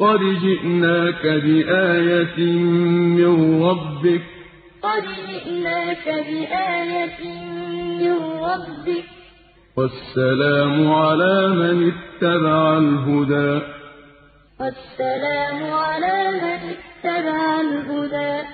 قد جئناك بآية من ربك قد جئناك بآية من ربك والسلام على من اتبع الهدى والسلام على من اتبع الهدى